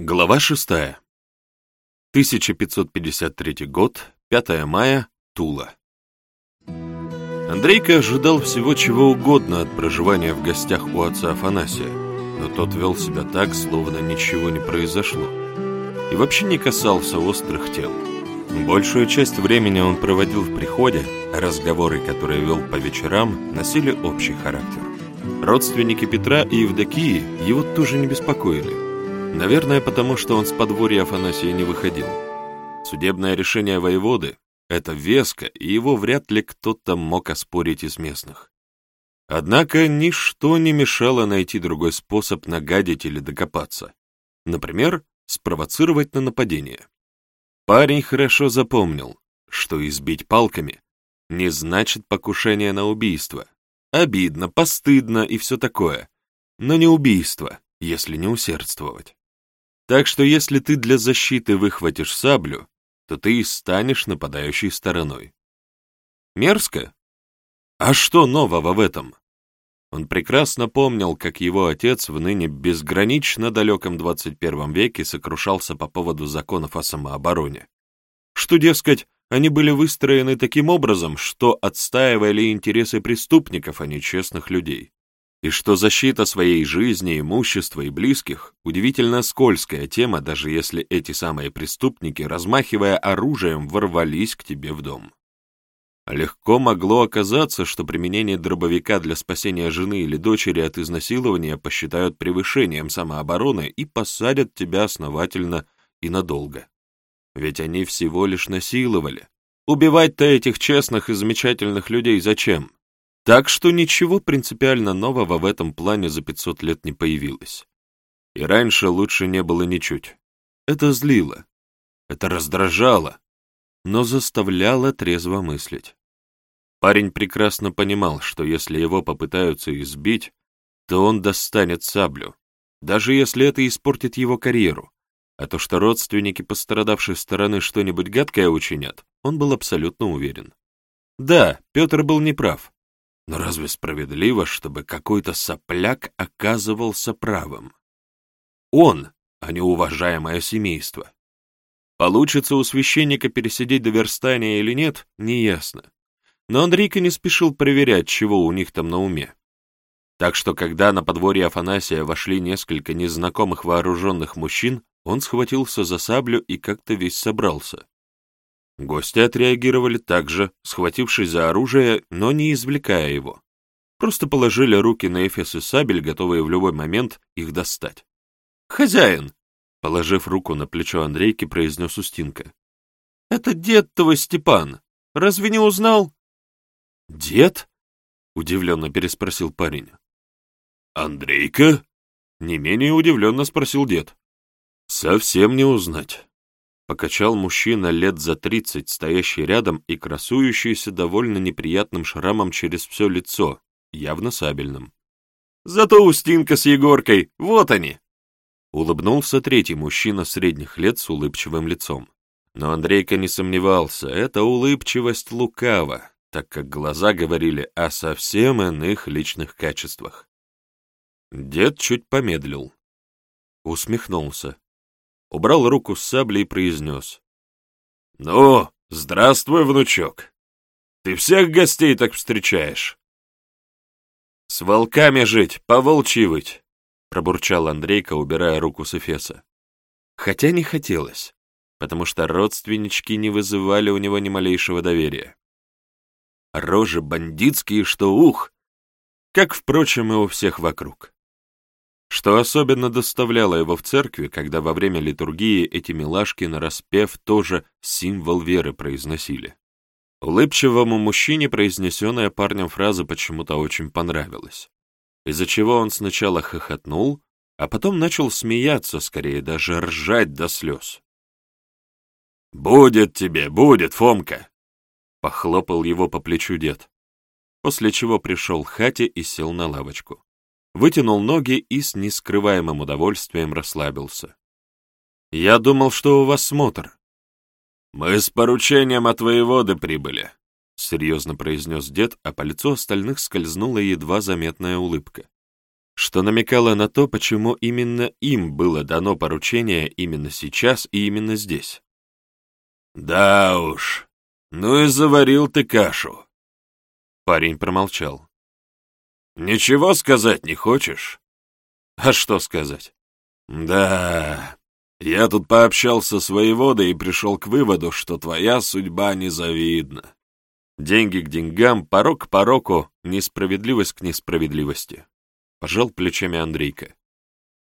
Глава 6. 1553 год, 5 мая, Тула. Андрейка ожидал всего чего угодно от проживания в гостях у отца Афанасия, но тот вел себя так, словно ничего не произошло, и вообще не касался острых тел. Большую часть времени он проводил в приходе, а разговоры, которые вел по вечерам, носили общий характер. Родственники Петра и Евдокии его тоже не беспокоили, Наверное, потому что он с подворья Афанасия не выходил. Судебное решение воеводы — это веско, и его вряд ли кто-то мог оспорить из местных. Однако ничто не мешало найти другой способ нагадить или докопаться. Например, спровоцировать на нападение. Парень хорошо запомнил, что избить палками не значит покушение на убийство. Обидно, постыдно и все такое, но не убийство, если не усердствовать. Так что если ты для защиты выхватишь саблю, то ты и станешь нападающей стороной. Мерзко? А что нового в этом? Он прекрасно помнил, как его отец в ныне безгранично далеком 21 веке сокрушался по поводу законов о самообороне. Что, дескать, они были выстроены таким образом, что отстаивали интересы преступников, а не честных людей и что защита своей жизни, имущества и близких – удивительно скользкая тема, даже если эти самые преступники, размахивая оружием, ворвались к тебе в дом. Легко могло оказаться, что применение дробовика для спасения жены или дочери от изнасилования посчитают превышением самообороны и посадят тебя основательно и надолго. Ведь они всего лишь насиловали. Убивать-то этих честных и замечательных людей зачем? Так что ничего принципиально нового в этом плане за 500 лет не появилось. И раньше лучше не было ничуть. Это злило, это раздражало, но заставляло трезво мыслить. Парень прекрасно понимал, что если его попытаются избить, то он достанет саблю, даже если это испортит его карьеру. А то, что родственники пострадавшей стороны что-нибудь гадкое учинят, он был абсолютно уверен. Да, Петр был неправ. Но разве справедливо, чтобы какой-то сопляк оказывался правым? Он, а не уважаемое семейство. Получится у священника пересидеть до верстания или нет, неясно. Но Андрейка не спешил проверять, чего у них там на уме. Так что, когда на подворье Афанасия вошли несколько незнакомых вооруженных мужчин, он схватился за саблю и как-то весь собрался. Гости отреагировали так же, схватившись за оружие, но не извлекая его. Просто положили руки на эфес и сабель, готовые в любой момент их достать. «Хозяин!» — положив руку на плечо Андрейки, произнес Устинка. «Это дед твой Степан. Разве не узнал?» «Дед?» — удивленно переспросил парень. «Андрейка?» — не менее удивленно спросил дед. «Совсем не узнать. Покачал мужчина лет за тридцать, стоящий рядом и красующийся довольно неприятным шрамом через все лицо, явно сабельным. «Зато Устинка с Егоркой, вот они!» Улыбнулся третий мужчина средних лет с улыбчивым лицом. Но Андрейка не сомневался, эта улыбчивость лукава, так как глаза говорили о совсем иных личных качествах. Дед чуть помедлил. Усмехнулся убрал руку с саблей и произнес. «Ну, здравствуй, внучок. Ты всех гостей так встречаешь?» «С волками жить, по-волчьи выть», — пробурчал Андрейка, убирая руку с Эфеса. Хотя не хотелось, потому что родственнички не вызывали у него ни малейшего доверия. Рожи бандитские, что ух, как, впрочем, и у всех вокруг что особенно доставляло его в церкви, когда во время литургии эти милашки нараспев тоже символ веры произносили. Улыбчивому мужчине произнесенная парнем фраза почему-то очень понравилась, из-за чего он сначала хохотнул, а потом начал смеяться, скорее даже ржать до слез. «Будет тебе, будет, Фомка!» — похлопал его по плечу дед, после чего пришел к хате и сел на лавочку вытянул ноги и с нескрываемым удовольствием расслабился. «Я думал, что у вас смотр». «Мы с поручением от воеводы прибыли», — серьезно произнес дед, а по лицу остальных скользнула едва заметная улыбка. что намекало на то, почему именно им было дано поручение именно сейчас и именно здесь. «Да уж, ну и заварил ты кашу». Парень промолчал. «Ничего сказать не хочешь?» «А что сказать?» «Да, я тут пообщался с воеводой и пришел к выводу, что твоя судьба незавидна. Деньги к деньгам, порок к пороку, несправедливость к несправедливости. Пожал плечами Андрейка.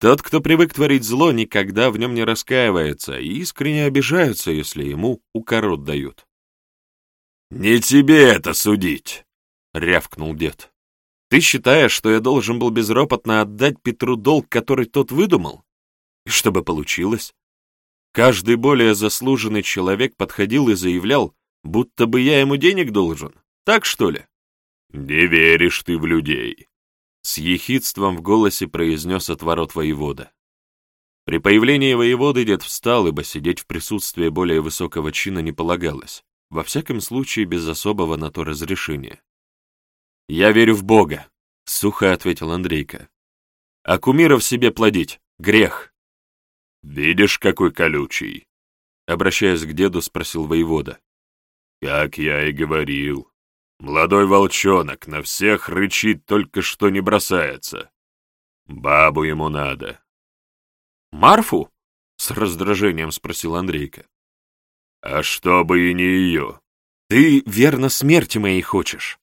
Тот, кто привык творить зло, никогда в нем не раскаивается и искренне обижаются, если ему укорот дают. «Не тебе это судить!» — рявкнул дед. «Ты считаешь, что я должен был безропотно отдать Петру долг, который тот выдумал? И что бы получилось? Каждый более заслуженный человек подходил и заявлял, будто бы я ему денег должен. Так что ли? «Не веришь ты в людей», — с ехидством в голосе произнес от ворот воевода. При появлении воеводы дед встал, ибо сидеть в присутствии более высокого чина не полагалось, во всяком случае без особого на то разрешения. «Я верю в Бога», — сухо ответил Андрейка. «А кумиров себе плодить — грех». «Видишь, какой колючий?» Обращаясь к деду, спросил воевода. «Как я и говорил, молодой волчонок на всех рычит, только что не бросается. Бабу ему надо». «Марфу?» — с раздражением спросил Андрейка. «А чтобы и не ее». «Ты верно смерти моей хочешь.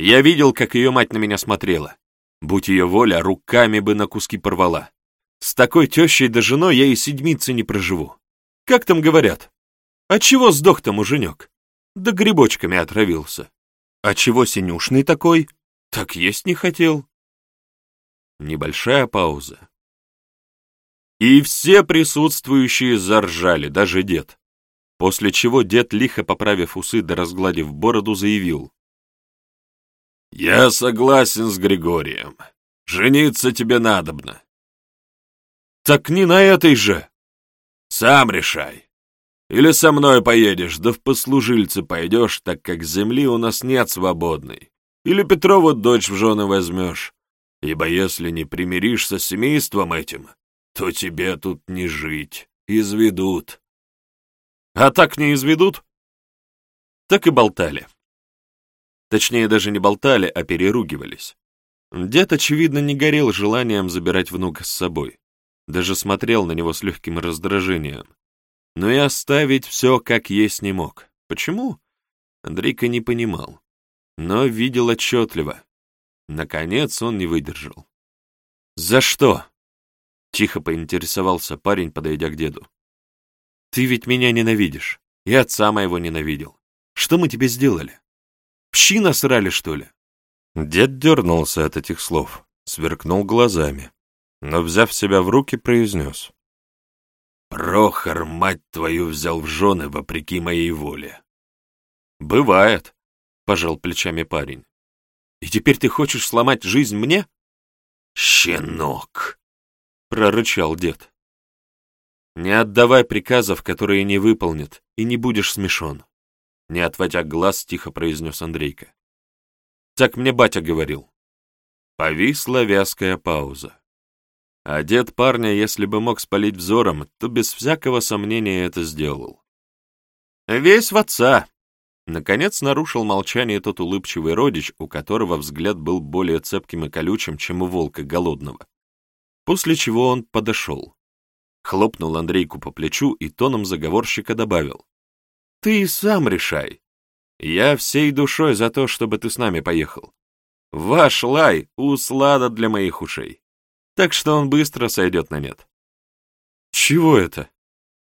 Я видел, как ее мать на меня смотрела. Будь ее воля, руками бы на куски порвала. С такой тещей да женой я и седмицы не проживу. Как там говорят? А чего сдох-то муженек? Да грибочками отравился. А чего синюшный такой? Так есть не хотел. Небольшая пауза. И все присутствующие заржали, даже дед. После чего дед, лихо поправив усы да разгладив бороду, заявил. «Я согласен с Григорием. Жениться тебе надобно. Так не на этой же. Сам решай. Или со мной поедешь, да в послужильцы пойдешь, так как земли у нас нет свободной. Или Петрову дочь в жены возьмешь. Ибо если не примиришься с семейством этим, то тебе тут не жить, изведут. А так не изведут? Так и болтали. Точнее, даже не болтали, а переругивались. Дед, очевидно, не горел желанием забирать внука с собой даже смотрел на него с легким раздражением. Но и оставить все как есть не мог. Почему? Андрейка не понимал, но видел отчетливо. Наконец он не выдержал. «За что?» — тихо поинтересовался парень, подойдя к деду. «Ты ведь меня ненавидишь, и отца моего ненавидел. Что мы тебе сделали? Пщи насрали, что ли?» Дед дернулся от этих слов, сверкнул глазами но, взяв себя в руки, произнес. «Прохор, мать твою, взял в жены вопреки моей воле». «Бывает», — пожал плечами парень. «И теперь ты хочешь сломать жизнь мне?» «Щенок!» — прорычал дед. «Не отдавай приказов, которые не выполнит, и не будешь смешон», — не отводя глаз, тихо произнес Андрейка. «Так мне батя говорил». Повисла вязкая пауза. А дед парня, если бы мог спалить взором, то без всякого сомнения это сделал. «Весь в отца!» Наконец нарушил молчание тот улыбчивый родич, у которого взгляд был более цепким и колючим, чем у волка голодного. После чего он подошел. Хлопнул Андрейку по плечу и тоном заговорщика добавил. «Ты сам решай. Я всей душой за то, чтобы ты с нами поехал. Ваш лай — услада для моих ушей так что он быстро сойдет на нет. Чего это?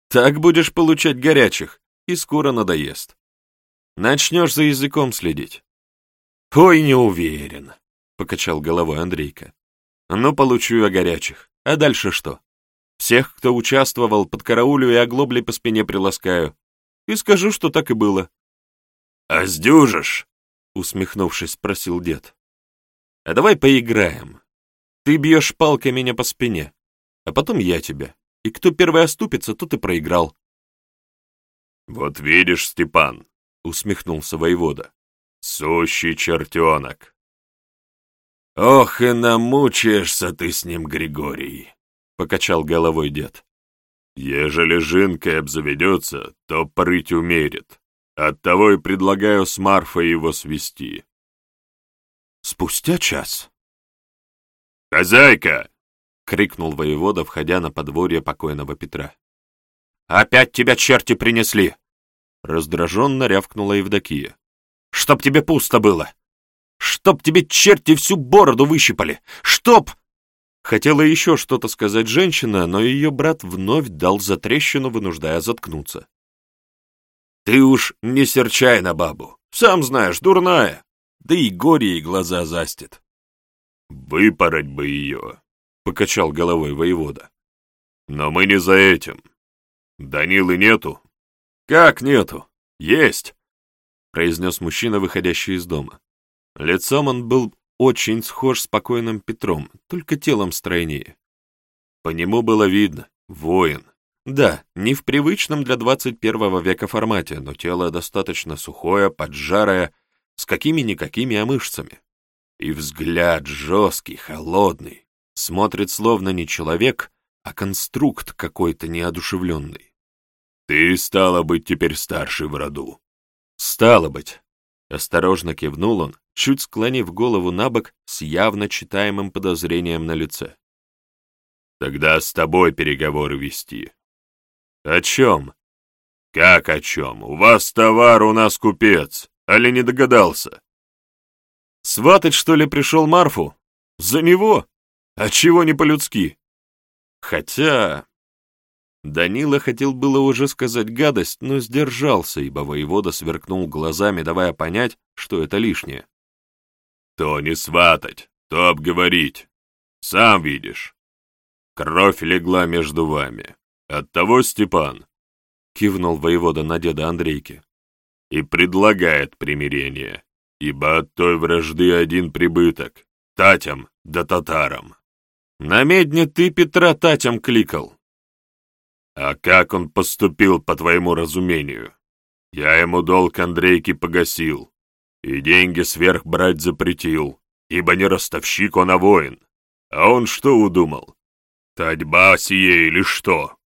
Так будешь получать горячих, и скоро надоест. Начнешь за языком следить. Ой, не уверен, покачал головой Андрейка. Ну, получу я горячих. А дальше что? Всех, кто участвовал, под караулю и оглобли по спине приласкаю. И скажу, что так и было. «А сдюжишь?» — усмехнувшись, спросил дед. «А давай поиграем. Ты бьешь палкой меня по спине, а потом я тебя. И кто первый оступится, тот и проиграл. «Вот видишь, Степан», — усмехнулся воевода, — «сущий чертенок». «Ох и намучаешься ты с ним, Григорий!» — покачал головой дед. «Ежели жинкой обзаведется, то прыть умерит. Оттого и предлагаю с Марфой его свести». Спустя час. «Хозяйка!» — крикнул воевода, входя на подворье покойного Петра. «Опять тебя черти принесли!» Раздраженно рявкнула Евдокия. «Чтоб тебе пусто было! Чтоб тебе черти всю бороду выщипали! Чтоб...» Хотела еще что-то сказать женщина, но ее брат вновь дал затрещину, вынуждая заткнуться. «Ты уж не серчай на бабу, сам знаешь, дурная, да и горе ей глаза застит». «Выпороть бы ее», — покачал головой воевода. «Но мы не за этим. Данилы нету?» «Как нету? Есть!» — произнес мужчина, выходящий из дома. Лицом он был очень схож с покойным Петром, только телом стройнее. По нему было видно — воин. Да, не в привычном для 21 века формате, но тело достаточно сухое, поджарое, с какими-никакими омышцами. И взгляд жесткий, холодный, смотрит словно не человек, а конструкт какой-то неодушевленный. «Ты, стало быть, теперь старший в роду». «Стало быть», — осторожно кивнул он, чуть склонив голову на бок с явно читаемым подозрением на лице. «Тогда с тобой переговоры вести». «О чем?» «Как о чем? У вас товар, у нас купец. Али не догадался?» «Сватать, что ли, пришел Марфу? За него? А чего не по-людски?» «Хотя...» Данила хотел было уже сказать гадость, но сдержался, ибо воевода сверкнул глазами, давая понять, что это лишнее. То не сватать, то обговорить. Сам видишь. Кровь легла между вами. Оттого Степан, — кивнул воевода на деда Андрейки, — и предлагает примирение, ибо от той вражды один прибыток — татям да татарам. На медне ты Петра татям кликал. А как он поступил, по твоему разумению? Я ему долг Андрейки погасил, и деньги сверх брать запретил, ибо не ростовщик он, а воин. А он что удумал? Татьба сие или что?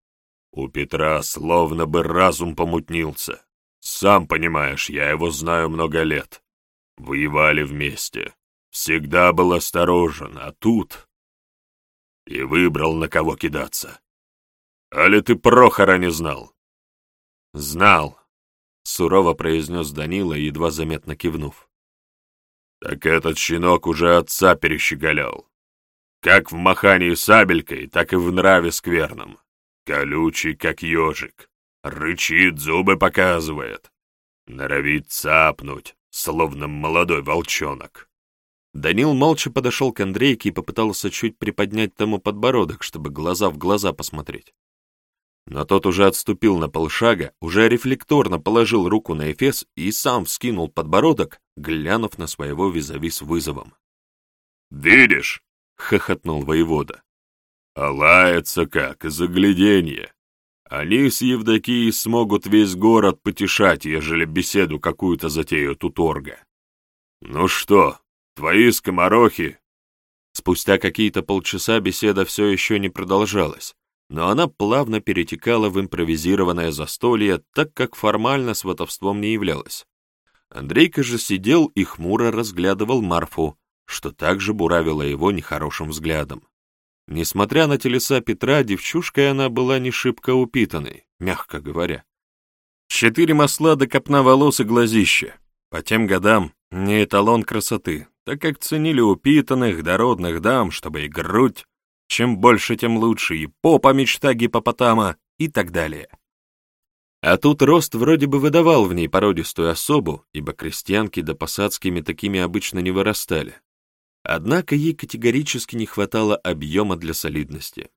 У Петра словно бы разум помутнился. Сам понимаешь, я его знаю много лет. Воевали вместе. Всегда был осторожен, а тут... И выбрал, на кого кидаться. Али ты Прохора не знал? Знал, сурово произнес Данила, едва заметно кивнув. Так этот щенок уже отца перещеголял. Как в махании сабелькой, так и в нраве скверном. Колючий, как ежик. Рычит, зубы показывает. Норовит цапнуть, словно молодой волчонок. Данил молча подошел к Андрейке и попытался чуть приподнять тому подбородок, чтобы глаза в глаза посмотреть. Но тот уже отступил на полшага, уже рефлекторно положил руку на эфес и сам вскинул подбородок, глянув на своего визави с вызовом. «Видишь?» — хохотнул воевода. «А лается как, загляденье. Они с Евдокией смогут весь город потешать, ежели беседу какую-то затеют у торга. Ну что, твои скоморохи?» Спустя какие-то полчаса беседа все еще не продолжалась но она плавно перетекала в импровизированное застолье, так как формально сватовством не являлась. Андрейка же сидел и хмуро разглядывал Марфу, что также буравило его нехорошим взглядом. Несмотря на телеса Петра, девчушкой она была не шибко упитанной, мягко говоря. Четыре масла до копна волос и глазища. По тем годам не эталон красоты, так как ценили упитанных, дородных дам, чтобы и грудь, чем больше, тем лучше, и попа мечта гипопотама, и так далее. А тут рост вроде бы выдавал в ней породистую особу, ибо крестьянки да посадскими такими обычно не вырастали. Однако ей категорически не хватало объема для солидности.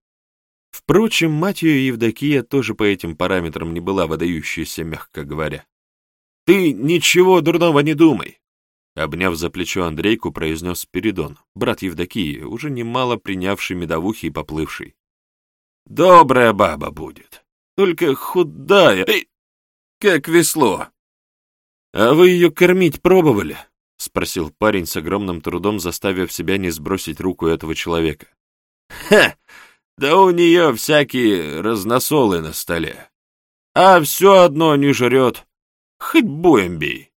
Впрочем, мать ее Евдокия тоже по этим параметрам не была выдающейся, мягко говоря. «Ты ничего дурного не думай. Обняв за плечо Андрейку, произнес Спиридон, брат Евдокии, уже немало принявший медовухи и поплывший. «Добрая баба будет, только худая, Эй, как весло. А вы ее кормить пробовали?» спросил парень с огромным трудом, заставив себя не сбросить руку этого человека. «Ха! Да у нее всякие разносолы на столе. А все одно не жрет. Хоть боем бей.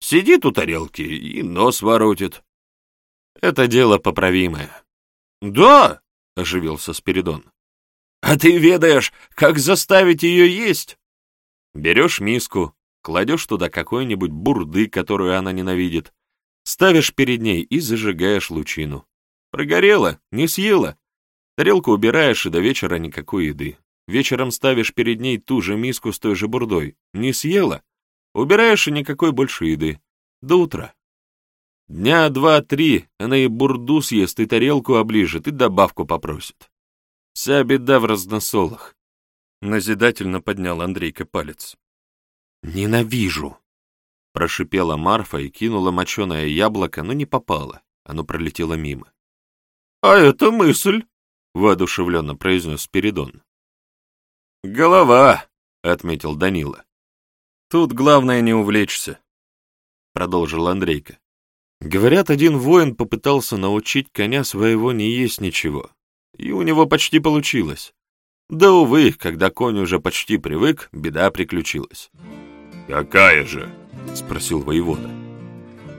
Сидит у тарелки и нос воротит. Это дело поправимое. Да, оживился Спиридон. А ты ведаешь, как заставить ее есть? Берешь миску, кладешь туда какой-нибудь бурды, которую она ненавидит, ставишь перед ней и зажигаешь лучину. Прогорела, не съела. Тарелку убираешь, и до вечера никакой еды. Вечером ставишь перед ней ту же миску с той же бурдой. Не съела? Убираешь, и никакой больше еды. До утра. Дня два-три она и бурду съест, и тарелку оближет, и добавку попросит. Вся беда в разносолах. Назидательно поднял Андрейка палец. «Ненавижу!» Прошипела Марфа и кинула моченое яблоко, но не попало. Оно пролетело мимо. «А это мысль!» — воодушевленно произнес Спиридон. «Голова», — отметил Данила. «Тут главное не увлечься», — продолжил Андрейка. Говорят, один воин попытался научить коня своего не есть ничего, и у него почти получилось. Да, увы, когда конь уже почти привык, беда приключилась. «Какая же?» — спросил воевода.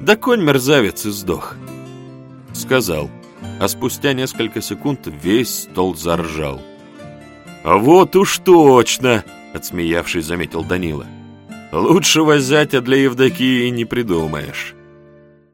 «Да конь-мерзавец и сдох», — сказал, а спустя несколько секунд весь стол заржал. «А вот уж точно!» — отсмеявшись, заметил Данила. «Лучшего зятя для Евдокии не придумаешь».